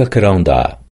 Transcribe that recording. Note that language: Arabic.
krkranda